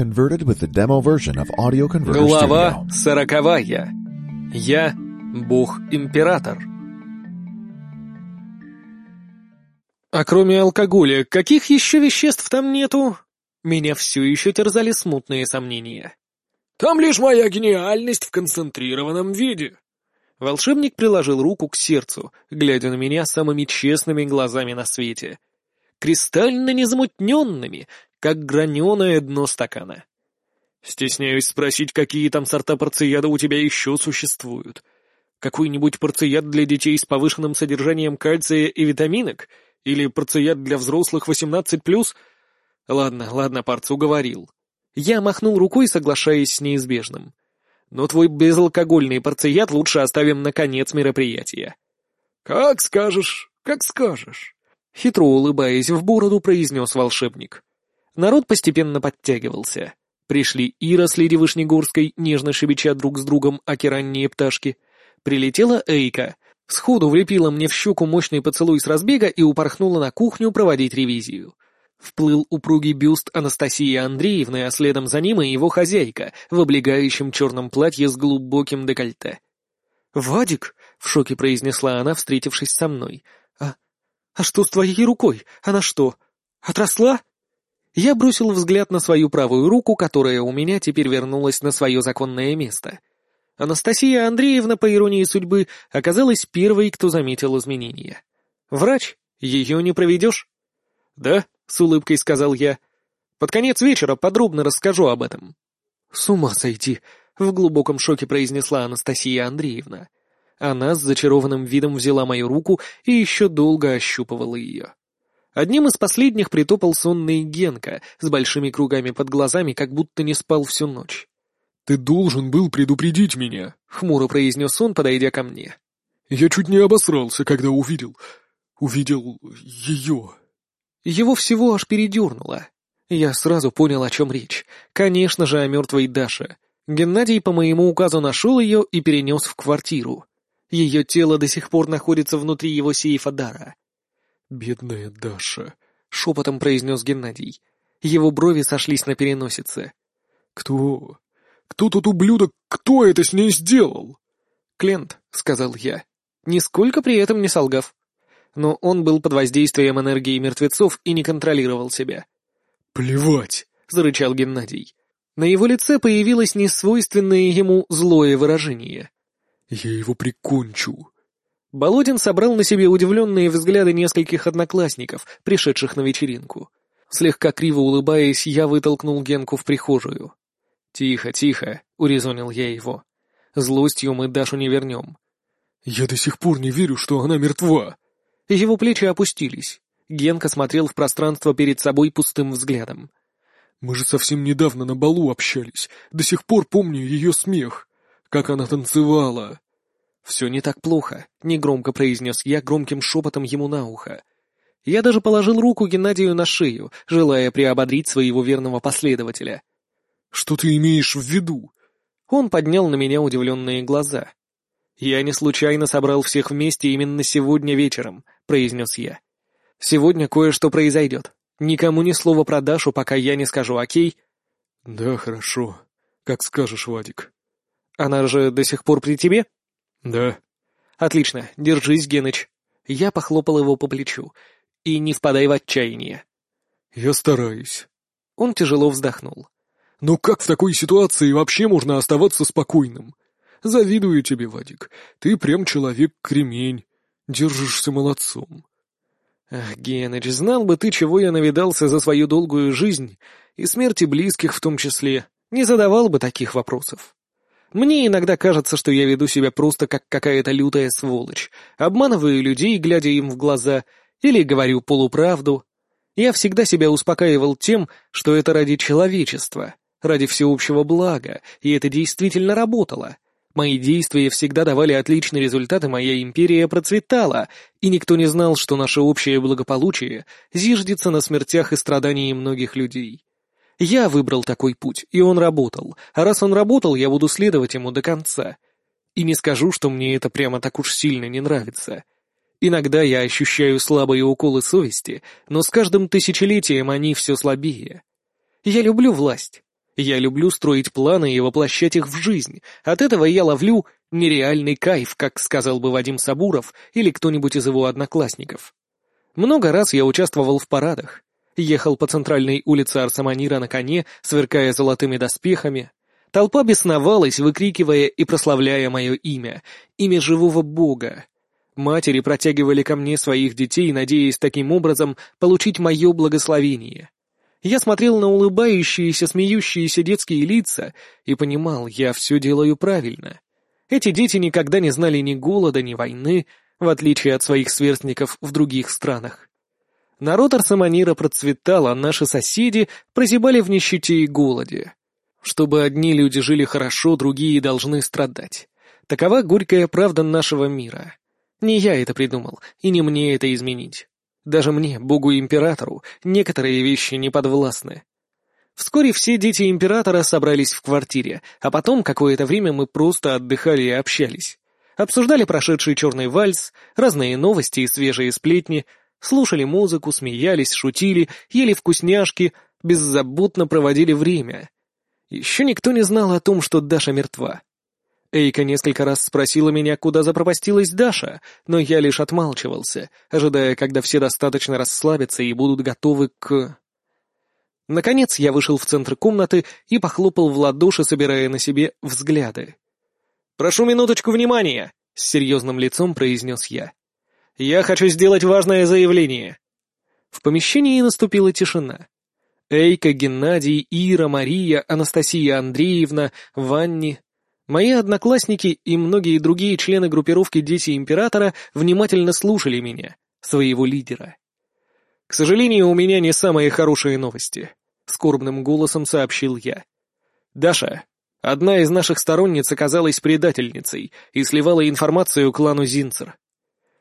converted with the demo version of Audio Converter Глава сороковая. Я бог-император. А кроме алкоголя, каких еще веществ там нету? Меня все еще терзали смутные сомнения. Там лишь моя гениальность в концентрированном виде. Волшебник приложил руку к сердцу, глядя на меня самыми честными глазами на свете. Кристально незамутненными, как граненое дно стакана. Стесняюсь спросить, какие там сорта порцияда у тебя еще существуют. Какой-нибудь порцияд для детей с повышенным содержанием кальция и витаминок? Или порцияд для взрослых 18+. Ладно, ладно, парц, уговорил. Я махнул рукой, соглашаясь с неизбежным. Но твой безалкогольный порцияд лучше оставим на конец мероприятия. «Как скажешь, как скажешь», — хитро улыбаясь в бороду, произнес волшебник. Народ постепенно подтягивался. Пришли Ира с Леди Вышнегорской, нежно шебеча друг с другом аки пташки. Прилетела Эйка, сходу влепила мне в щеку мощный поцелуй с разбега и упорхнула на кухню проводить ревизию. Вплыл упругий бюст Анастасии Андреевны, а следом за ним и его хозяйка в облегающем черном платье с глубоким декольте. «Вадик!» — в шоке произнесла она, встретившись со мной. «А... а что с твоей рукой? Она что, отросла?» Я бросил взгляд на свою правую руку, которая у меня теперь вернулась на свое законное место. Анастасия Андреевна, по иронии судьбы, оказалась первой, кто заметил изменения. «Врач? Ее не проведешь?» «Да», — с улыбкой сказал я. «Под конец вечера подробно расскажу об этом». «С ума сойти!» — в глубоком шоке произнесла Анастасия Андреевна. Она с зачарованным видом взяла мою руку и еще долго ощупывала ее. Одним из последних притопал сонный Генка с большими кругами под глазами, как будто не спал всю ночь. «Ты должен был предупредить меня», — хмуро произнес он, подойдя ко мне. «Я чуть не обосрался, когда увидел... увидел... ее». Его всего аж передернуло. Я сразу понял, о чем речь. Конечно же, о мертвой Даше. Геннадий по моему указу нашел ее и перенес в квартиру. Ее тело до сих пор находится внутри его сейфа дара. «Бедная Даша», — шепотом произнес Геннадий. Его брови сошлись на переносице. «Кто? Кто тот ублюдок? Кто это с ней сделал?» «Клент», — сказал я, нисколько при этом не солгав. Но он был под воздействием энергии мертвецов и не контролировал себя. «Плевать», — зарычал Геннадий. На его лице появилось несвойственное ему злое выражение. «Я его прикончу». Болотин собрал на себе удивленные взгляды нескольких одноклассников, пришедших на вечеринку. Слегка криво улыбаясь, я вытолкнул Генку в прихожую. «Тихо, тихо», — урезонил я его. «Злостью мы Дашу не вернем». «Я до сих пор не верю, что она мертва». Его плечи опустились. Генка смотрел в пространство перед собой пустым взглядом. «Мы же совсем недавно на балу общались. До сих пор помню ее смех. Как она танцевала». «Все не так плохо», — негромко произнес я громким шепотом ему на ухо. Я даже положил руку Геннадию на шею, желая приободрить своего верного последователя. «Что ты имеешь в виду?» Он поднял на меня удивленные глаза. «Я не случайно собрал всех вместе именно сегодня вечером», — произнес я. «Сегодня кое-что произойдет. Никому ни слова про Дашу, пока я не скажу, окей?» «Да, хорошо. Как скажешь, Вадик». «Она же до сих пор при тебе?» «Да». «Отлично. Держись, Геныч». Я похлопал его по плечу. «И не впадай в отчаяние». «Я стараюсь». Он тяжело вздохнул. «Но как в такой ситуации вообще можно оставаться спокойным? Завидую тебе, Вадик. Ты прям человек-кремень. Держишься молодцом». «Ах, Геныч, знал бы ты, чего я навидался за свою долгую жизнь, и смерти близких в том числе, не задавал бы таких вопросов». Мне иногда кажется, что я веду себя просто как какая-то лютая сволочь, обманываю людей, глядя им в глаза, или говорю полуправду. Я всегда себя успокаивал тем, что это ради человечества, ради всеобщего блага, и это действительно работало. Мои действия всегда давали отличные результаты, моя империя процветала, и никто не знал, что наше общее благополучие зиждется на смертях и страдании многих людей. Я выбрал такой путь, и он работал, а раз он работал, я буду следовать ему до конца. И не скажу, что мне это прямо так уж сильно не нравится. Иногда я ощущаю слабые уколы совести, но с каждым тысячелетием они все слабее. Я люблю власть. Я люблю строить планы и воплощать их в жизнь. От этого я ловлю нереальный кайф, как сказал бы Вадим Сабуров или кто-нибудь из его одноклассников. Много раз я участвовал в парадах. Ехал по центральной улице Арсаманира на коне, сверкая золотыми доспехами. Толпа бесновалась, выкрикивая и прославляя мое имя, имя живого бога. Матери протягивали ко мне своих детей, надеясь таким образом получить мое благословение. Я смотрел на улыбающиеся, смеющиеся детские лица и понимал, я все делаю правильно. Эти дети никогда не знали ни голода, ни войны, в отличие от своих сверстников в других странах. Народ Арсаманира процветал, а наши соседи прозябали в нищете и голоде. Чтобы одни люди жили хорошо, другие должны страдать. Такова горькая правда нашего мира. Не я это придумал, и не мне это изменить. Даже мне, богу-императору, некоторые вещи не подвластны. Вскоре все дети императора собрались в квартире, а потом какое-то время мы просто отдыхали и общались. Обсуждали прошедший черный вальс, разные новости и свежие сплетни, слушали музыку, смеялись, шутили, ели вкусняшки, беззаботно проводили время. Еще никто не знал о том, что Даша мертва. Эйка несколько раз спросила меня, куда запропастилась Даша, но я лишь отмалчивался, ожидая, когда все достаточно расслабятся и будут готовы к... Наконец я вышел в центр комнаты и похлопал в ладоши, собирая на себе взгляды. «Прошу минуточку внимания!» — с серьезным лицом произнес я. «Я хочу сделать важное заявление». В помещении наступила тишина. Эйка, Геннадий, Ира, Мария, Анастасия Андреевна, Ванни, Мои одноклассники и многие другие члены группировки «Дети Императора» внимательно слушали меня, своего лидера. «К сожалению, у меня не самые хорошие новости», — скорбным голосом сообщил я. «Даша, одна из наших сторонниц оказалась предательницей и сливала информацию клану Зинцер».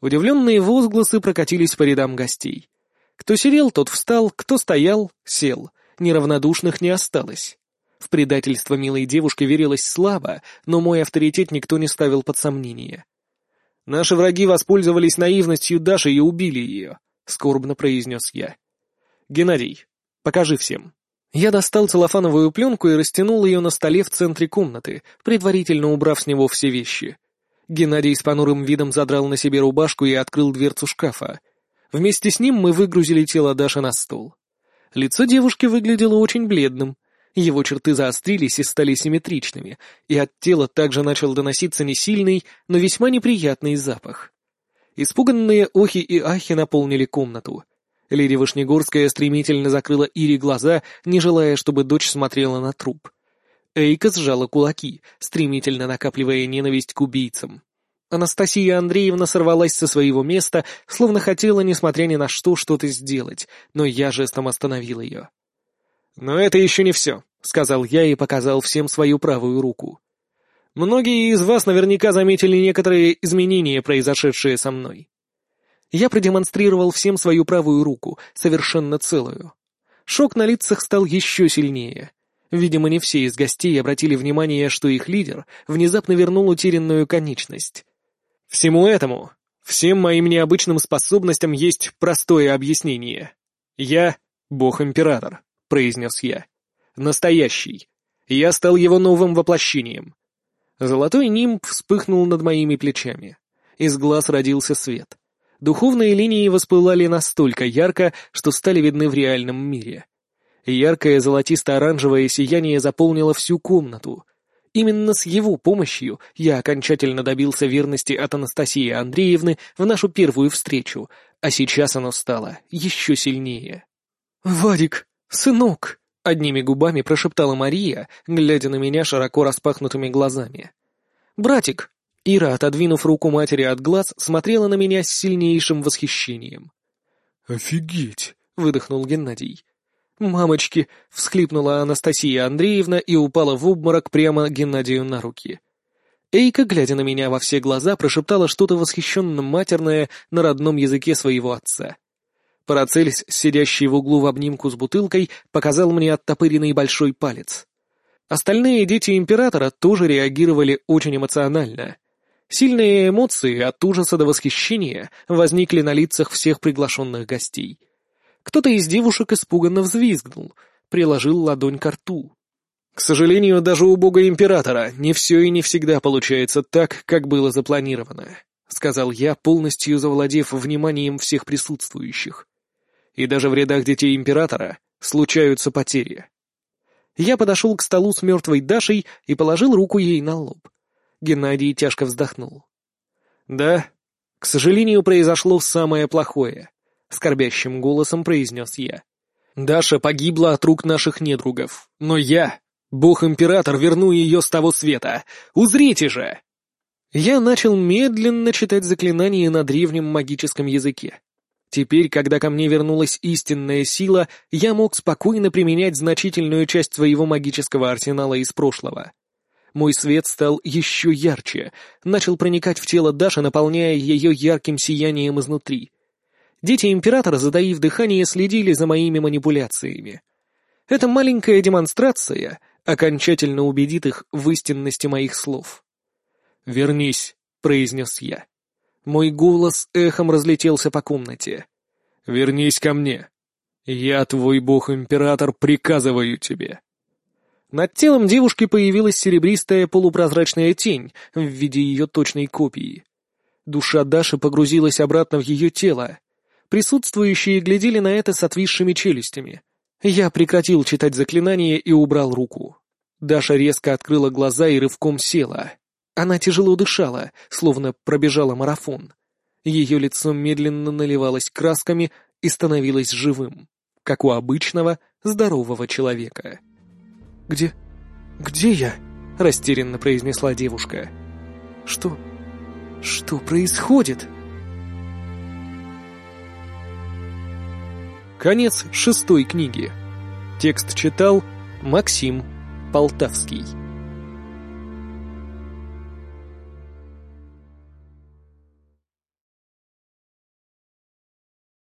Удивленные возгласы прокатились по рядам гостей. Кто сидел, тот встал, кто стоял, сел. Неравнодушных не осталось. В предательство милой девушки верилось слабо, но мой авторитет никто не ставил под сомнение. «Наши враги воспользовались наивностью Даши и убили ее», — скорбно произнес я. «Геннадий, покажи всем». Я достал целлофановую пленку и растянул ее на столе в центре комнаты, предварительно убрав с него все вещи. Геннадий с понурым видом задрал на себе рубашку и открыл дверцу шкафа. Вместе с ним мы выгрузили тело Даши на стол. Лицо девушки выглядело очень бледным, его черты заострились и стали симметричными, и от тела также начал доноситься не сильный, но весьма неприятный запах. Испуганные охи и ахи наполнили комнату. Леди Вышнегорская стремительно закрыла Ире глаза, не желая, чтобы дочь смотрела на труп. Эйка сжала кулаки, стремительно накапливая ненависть к убийцам. Анастасия Андреевна сорвалась со своего места, словно хотела, несмотря ни на что, что-то сделать, но я жестом остановил ее. «Но это еще не все», — сказал я и показал всем свою правую руку. «Многие из вас наверняка заметили некоторые изменения, произошедшие со мной. Я продемонстрировал всем свою правую руку, совершенно целую. Шок на лицах стал еще сильнее. Видимо, не все из гостей обратили внимание, что их лидер внезапно вернул утерянную конечность. Всему этому, всем моим необычным способностям есть простое объяснение. Я — бог-император произнес я. «Настоящий. Я стал его новым воплощением». Золотой нимб вспыхнул над моими плечами. Из глаз родился свет. Духовные линии воспылали настолько ярко, что стали видны в реальном мире. Яркое золотисто-оранжевое сияние заполнило всю комнату. Именно с его помощью я окончательно добился верности от Анастасии Андреевны в нашу первую встречу, а сейчас оно стало еще сильнее. «Вадик!» «Сынок!» — одними губами прошептала Мария, глядя на меня широко распахнутыми глазами. «Братик!» — Ира, отодвинув руку матери от глаз, смотрела на меня с сильнейшим восхищением. «Офигеть!» — выдохнул Геннадий. «Мамочки!» — всхлипнула Анастасия Андреевна и упала в обморок прямо Геннадию на руки. Эйка, глядя на меня во все глаза, прошептала что-то восхищенно матерное на родном языке своего отца. Парацельс, сидящий в углу в обнимку с бутылкой, показал мне оттопыренный большой палец. Остальные дети Императора тоже реагировали очень эмоционально. Сильные эмоции от ужаса до восхищения возникли на лицах всех приглашенных гостей. Кто-то из девушек испуганно взвизгнул, приложил ладонь к рту. К сожалению, даже у бога императора не все и не всегда получается так, как было запланировано, сказал я, полностью завладев вниманием всех присутствующих. И даже в рядах детей императора случаются потери. Я подошел к столу с мертвой Дашей и положил руку ей на лоб. Геннадий тяжко вздохнул. «Да, к сожалению, произошло самое плохое», — скорбящим голосом произнес я. «Даша погибла от рук наших недругов, но я, бог-император, верну ее с того света. Узрите же!» Я начал медленно читать заклинания на древнем магическом языке. Теперь, когда ко мне вернулась истинная сила, я мог спокойно применять значительную часть своего магического арсенала из прошлого. Мой свет стал еще ярче, начал проникать в тело Даши, наполняя ее ярким сиянием изнутри. Дети Императора, затаив дыхание, следили за моими манипуляциями. Эта маленькая демонстрация окончательно убедит их в истинности моих слов. «Вернись», — произнес я. Мой голос эхом разлетелся по комнате. «Вернись ко мне. Я, твой бог-император, приказываю тебе». Над телом девушки появилась серебристая полупрозрачная тень в виде ее точной копии. Душа Даши погрузилась обратно в ее тело. Присутствующие глядели на это с отвисшими челюстями. Я прекратил читать заклинание и убрал руку. Даша резко открыла глаза и рывком села. Она тяжело дышала, словно пробежала марафон. Ее лицо медленно наливалось красками и становилось живым, как у обычного здорового человека. «Где... где я?» — растерянно произнесла девушка. «Что... что происходит?» Конец шестой книги. Текст читал Максим Полтавский.